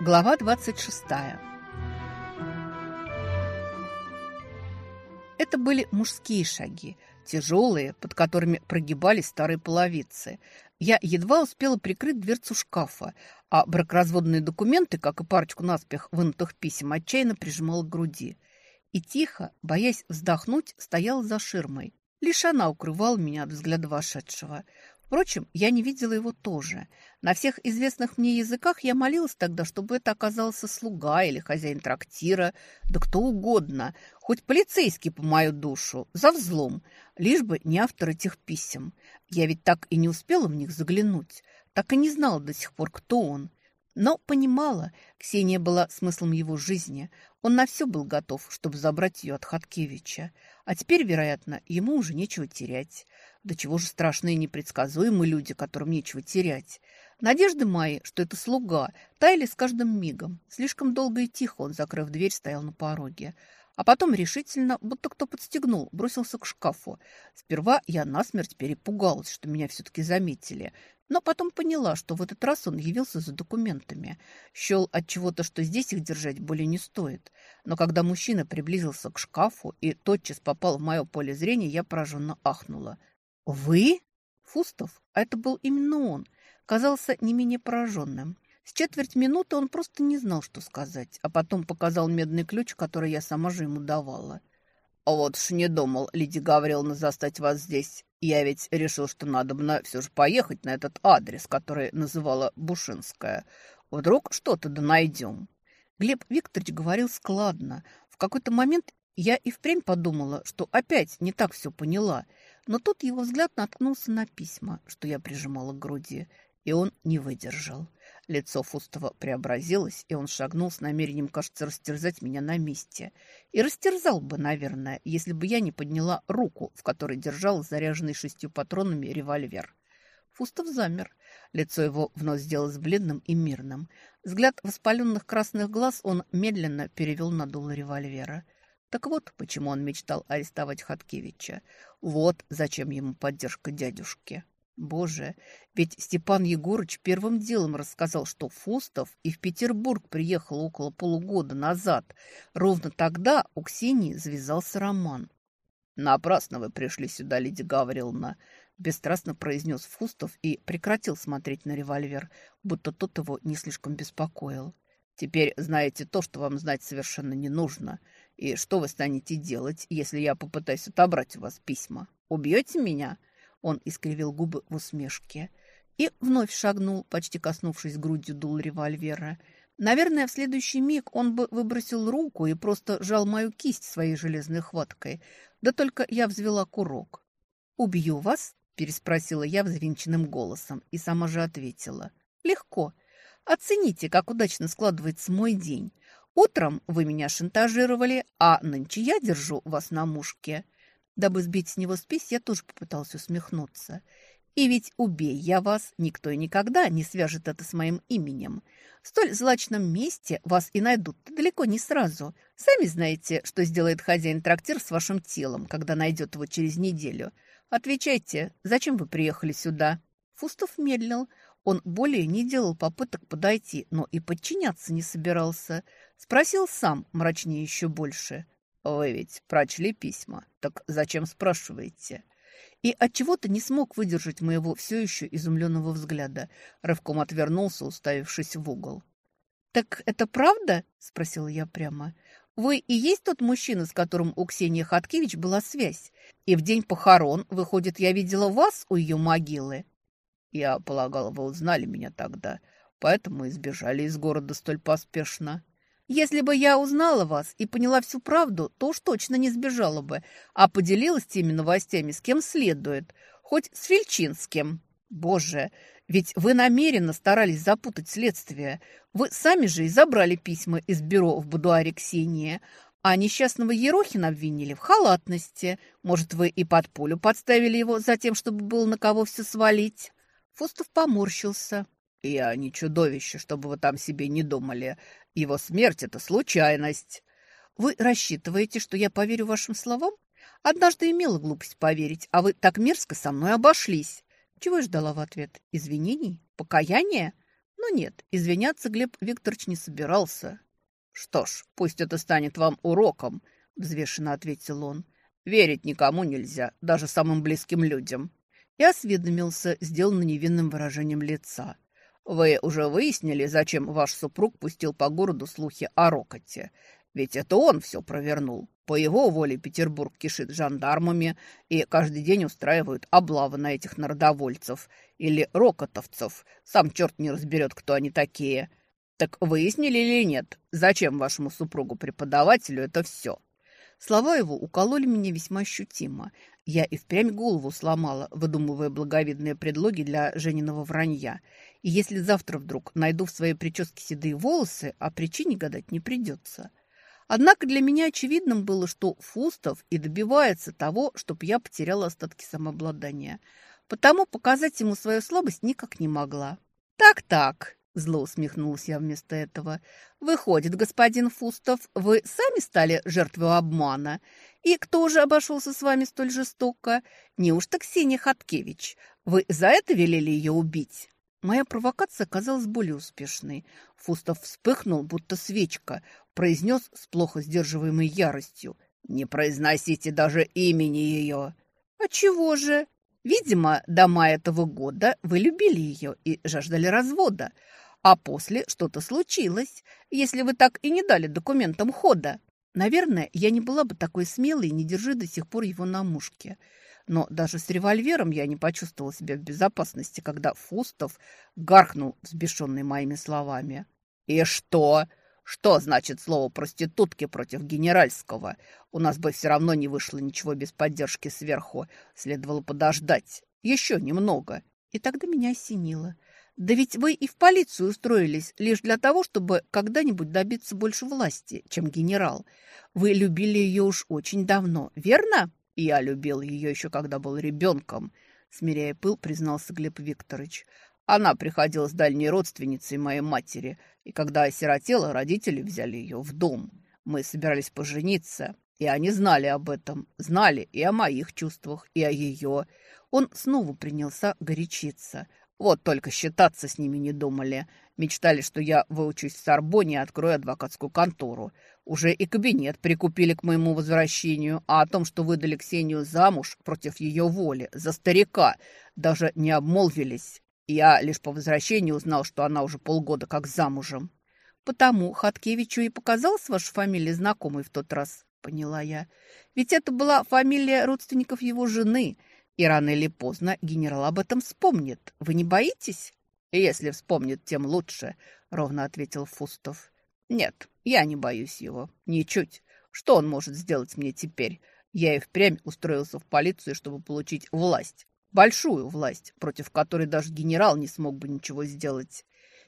Глава 26. Это были мужские шаги, тяжелые, под которыми прогибались старые половицы. Я едва успела прикрыть дверцу шкафа, а бракоразводные документы, как и парочку наспех вынутых писем, отчаянно прижимала к груди. И тихо, боясь вздохнуть, стояла за ширмой. Лишь она укрывала меня от взгляда вошедшего. Впрочем, я не видела его тоже. На всех известных мне языках я молилась тогда, чтобы это оказался слуга или хозяин трактира, да кто угодно, хоть полицейский по мою душу, за взлом, лишь бы не автор этих писем. Я ведь так и не успела в них заглянуть, так и не знала до сих пор, кто он. Но понимала, Ксения была смыслом его жизни. Он на все был готов, чтобы забрать ее от Хаткевича. А теперь, вероятно, ему уже нечего терять. До чего же страшные непредсказуемые люди, которым нечего терять. Надежды мои, что это слуга, таяли с каждым мигом. Слишком долго и тихо он, закрыв дверь, стоял на пороге. А потом решительно, будто кто подстегнул, бросился к шкафу. Сперва я насмерть перепугалась, что меня все-таки заметили. Но потом поняла, что в этот раз он явился за документами. Щел от чего-то, что здесь их держать более не стоит. Но когда мужчина приблизился к шкафу и тотчас попал в мое поле зрения, я пораженно ахнула. «Вы?» Фустов, а это был именно он, казался не менее пораженным. С четверть минуты он просто не знал, что сказать, а потом показал медный ключ, который я сама же ему давала. «Вот уж не думал, Лидия Гавриловна, застать вас здесь. Я ведь решил, что надо бы все же поехать на этот адрес, который называла Бушинская. Вдруг что-то да найдем». Глеб Викторович говорил складно. В какой-то момент я и впрямь подумала, что опять не так все поняла. Но тут его взгляд наткнулся на письма, что я прижимала к груди, и он не выдержал. Лицо Фустова преобразилось, и он шагнул с намерением, кажется, растерзать меня на месте. И растерзал бы, наверное, если бы я не подняла руку, в которой держал заряженный шестью патронами револьвер. Фустов замер. Лицо его вновь сделалось бледным и мирным. Взгляд воспаленных красных глаз он медленно перевел на дуло револьвера. Так вот, почему он мечтал арестовать Хаткевича. Вот зачем ему поддержка дядюшки. Боже, ведь Степан Егорыч первым делом рассказал, что Фустов и в Петербург приехал около полугода назад. Ровно тогда у Ксении завязался роман. «Напрасно вы пришли сюда, Лидия Гавриловна», – бесстрастно произнес Фустов и прекратил смотреть на револьвер, будто тот его не слишком беспокоил. «Теперь знаете то, что вам знать совершенно не нужно. И что вы станете делать, если я попытаюсь отобрать у вас письма? Убьете меня?» Он искривил губы в усмешке и вновь шагнул, почти коснувшись грудью дул револьвера. Наверное, в следующий миг он бы выбросил руку и просто жал мою кисть своей железной хваткой. Да только я взвела курок. «Убью вас?» – переспросила я взвинченным голосом и сама же ответила. «Легко. Оцените, как удачно складывается мой день. Утром вы меня шантажировали, а нынче я держу вас на мушке». Дабы сбить с него спесь, я тоже попытался усмехнуться. И ведь убей я вас, никто и никогда не свяжет это с моим именем. В столь злачном месте вас и найдут далеко не сразу. Сами знаете, что сделает хозяин трактир с вашим телом, когда найдет его через неделю. Отвечайте, зачем вы приехали сюда?» Фустов медлил. Он более не делал попыток подойти, но и подчиняться не собирался. Спросил сам, мрачнее еще больше. «Вы ведь прочли письма, так зачем спрашиваете?» И отчего-то не смог выдержать моего все еще изумленного взгляда. Рывком отвернулся, уставившись в угол. «Так это правда?» – спросила я прямо. «Вы и есть тот мужчина, с которым у Ксении Хаткевич была связь? И в день похорон, выходит, я видела вас у ее могилы?» «Я полагала, вы узнали меня тогда, поэтому избежали из города столь поспешно». Если бы я узнала вас и поняла всю правду, то уж точно не сбежала бы, а поделилась теми новостями с кем следует, хоть с Фельчинским. Боже, ведь вы намеренно старались запутать следствие. Вы сами же и забрали письма из бюро в будуаре Ксении, а несчастного Ерохина обвинили в халатности. Может, вы и под пулю подставили его за тем, чтобы было на кого все свалить?» Фустов поморщился. «Я не чудовище, чтобы вы там себе не думали. Его смерть – это случайность». «Вы рассчитываете, что я поверю вашим словам? Однажды имела глупость поверить, а вы так мерзко со мной обошлись». Чего я ждала в ответ? Извинений? Покаяния? Но нет, извиняться Глеб Викторович не собирался. «Что ж, пусть это станет вам уроком», — взвешенно ответил он. «Верить никому нельзя, даже самым близким людям». И осведомился, сделанно невинным выражением лица. «Вы уже выяснили, зачем ваш супруг пустил по городу слухи о Рокоте? Ведь это он все провернул. По его воле Петербург кишит жандармами и каждый день устраивают облавы на этих народовольцев или рокотовцев. Сам черт не разберет, кто они такие. Так выяснили или нет, зачем вашему супругу-преподавателю это все? Слова его укололи меня весьма ощутимо. Я и впрямь голову сломала, выдумывая благовидные предлоги для Жениного вранья. И если завтра вдруг найду в своей прическе седые волосы, о причине гадать не придется. Однако для меня очевидным было, что Фустов и добивается того, чтобы я потеряла остатки самообладания. Потому показать ему свою слабость никак не могла. «Так-так», – зло усмехнулась я вместо этого, – «выходит, господин Фустов, вы сами стали жертвой обмана? И кто же обошелся с вами столь жестоко? Неужто Ксения Хаткевич? Вы за это велели ее убить?» Моя провокация оказалась более успешной. Фустов вспыхнул, будто свечка, произнес с плохо сдерживаемой яростью. «Не произносите даже имени ее!» «А чего же? Видимо, до мая этого года вы любили ее и жаждали развода, а после что-то случилось, если вы так и не дали документам хода. Наверное, я не была бы такой смелой и не держи до сих пор его на мушке» но даже с револьвером я не почувствовала себя в безопасности, когда Фустов гаркнул, взбешенный моими словами. «И что? Что значит слово проститутки против генеральского? У нас бы все равно не вышло ничего без поддержки сверху. Следовало подождать. Еще немного». И тогда меня осенило. «Да ведь вы и в полицию устроились лишь для того, чтобы когда-нибудь добиться больше власти, чем генерал. Вы любили ее уж очень давно, верно?» «Я любил ее еще, когда был ребенком», — смиряя пыл, признался Глеб Викторович. «Она приходила с дальней родственницей моей матери, и когда осиротела, родители взяли ее в дом. Мы собирались пожениться, и они знали об этом, знали и о моих чувствах, и о ее. Он снова принялся горячиться. Вот только считаться с ними не думали. Мечтали, что я выучусь в Сорбоне и открою адвокатскую контору. Уже и кабинет прикупили к моему возвращению, а о том, что выдали Ксению замуж против ее воли, за старика, даже не обмолвились. Я лишь по возвращению узнал, что она уже полгода как замужем. Потому Хаткевичу и показалась ваша фамилия знакомой в тот раз, поняла я. Ведь это была фамилия родственников его жены, и рано или поздно генерал об этом вспомнит. Вы не боитесь? «Если вспомнит, тем лучше», — ровно ответил Фустов. «Нет, я не боюсь его. Ничуть. Что он может сделать мне теперь? Я и впрямь устроился в полицию, чтобы получить власть. Большую власть, против которой даже генерал не смог бы ничего сделать.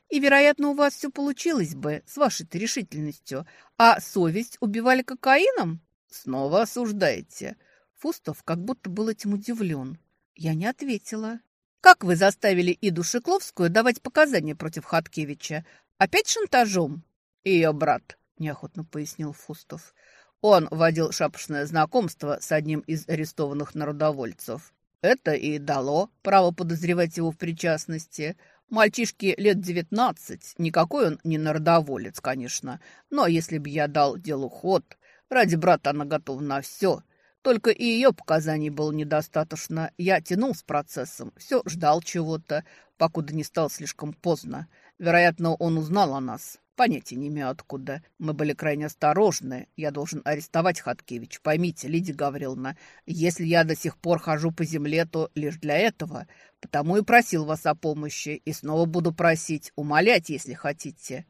И, вероятно, у вас все получилось бы с вашей-то решительностью. А совесть убивали кокаином? Снова осуждаете». Фустов как будто был этим удивлен. Я не ответила. Как вы заставили Иду Шекловскую давать показания против Хаткевича? Опять шантажом? Ее брат, неохотно пояснил Фустов. Он водил шапошное знакомство с одним из арестованных народовольцев. Это и дало право подозревать его в причастности. Мальчишке лет девятнадцать. Никакой он не народоволец, конечно. Но если бы я дал делу ход, ради брата она готова на все. Только и ее показаний было недостаточно. Я тянул с процессом, все ждал чего-то, покуда не стало слишком поздно. Вероятно, он узнал о нас. Понятия не имею откуда. Мы были крайне осторожны. Я должен арестовать Хаткевич. Поймите, Лидия Гавриловна, если я до сих пор хожу по земле, то лишь для этого. Потому и просил вас о помощи. И снова буду просить, умолять, если хотите.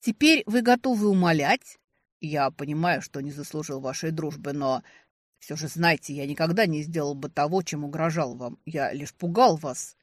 Теперь вы готовы умолять? Я понимаю, что не заслужил вашей дружбы, но все же знайте, я никогда не сделал бы того, чем угрожал вам. Я лишь пугал вас.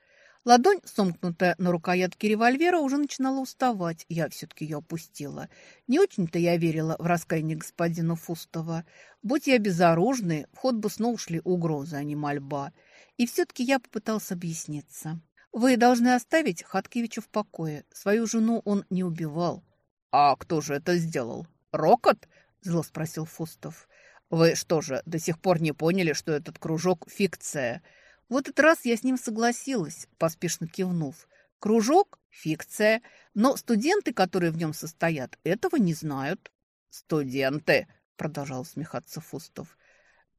Ладонь, сомкнутая на рукоятке револьвера, уже начинала уставать. Я все-таки ее опустила. Не очень-то я верила в раскаяние господина Фустова. Будь я безоружной, в ход бы снова ушли угрозы, а не мольба. И все-таки я попытался объясниться. Вы должны оставить Хаткевича в покое. Свою жену он не убивал. «А кто же это сделал? Рокот?» – зло спросил Фустов. Вы что же, до сих пор не поняли, что этот кружок – фикция? В этот раз я с ним согласилась, поспешно кивнув. Кружок – фикция, но студенты, которые в нем состоят, этого не знают. «Студенты!» – продолжал усмехаться Фустов.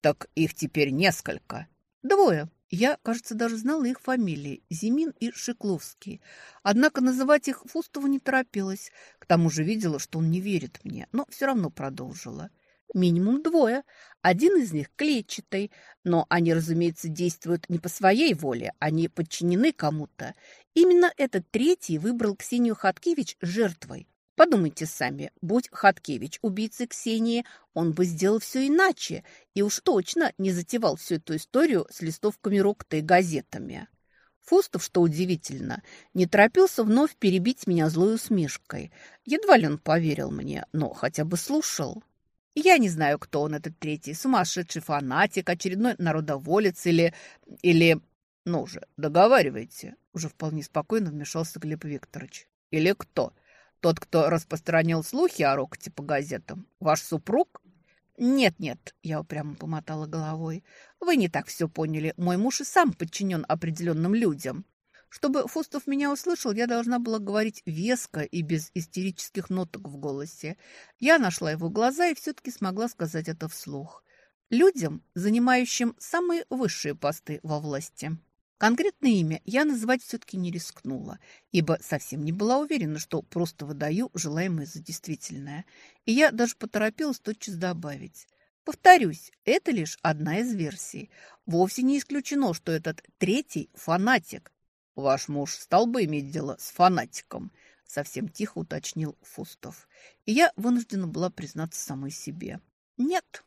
«Так их теперь несколько». «Двое. Я, кажется, даже знала их фамилии – Зимин и Шикловский. Однако называть их Фустову не торопилась. К тому же видела, что он не верит мне, но все равно продолжила. Минимум двое. Один из них клетчатый, но они, разумеется, действуют не по своей воле, они подчинены кому-то. Именно этот третий выбрал Ксению Хаткевич жертвой. Подумайте сами, будь Хаткевич убийцей Ксении, он бы сделал все иначе и уж точно не затевал всю эту историю с листовками Рокта и газетами. Фустов, что удивительно, не торопился вновь перебить меня злой усмешкой. Едва ли он поверил мне, но хотя бы слушал. Я не знаю, кто он, этот третий, сумасшедший фанатик, очередной народоволец или... или... Ну же, договаривайте. Уже вполне спокойно вмешался Глеб Викторович. Или кто? Тот, кто распространил слухи о Рокоте по газетам? Ваш супруг? «Нет-нет», – я упрямо помотала головой. «Вы не так все поняли. Мой муж и сам подчинен определенным людям. Чтобы Фустов меня услышал, я должна была говорить веско и без истерических ноток в голосе. Я нашла его глаза и все-таки смогла сказать это вслух. Людям, занимающим самые высшие посты во власти. Конкретное имя я называть все-таки не рискнула, ибо совсем не была уверена, что просто выдаю желаемое за действительное. И я даже поторопилась тотчас добавить. Повторюсь, это лишь одна из версий. Вовсе не исключено, что этот третий – фанатик, «Ваш муж стал бы иметь дело с фанатиком», — совсем тихо уточнил Фустов. И я вынуждена была признаться самой себе. «Нет».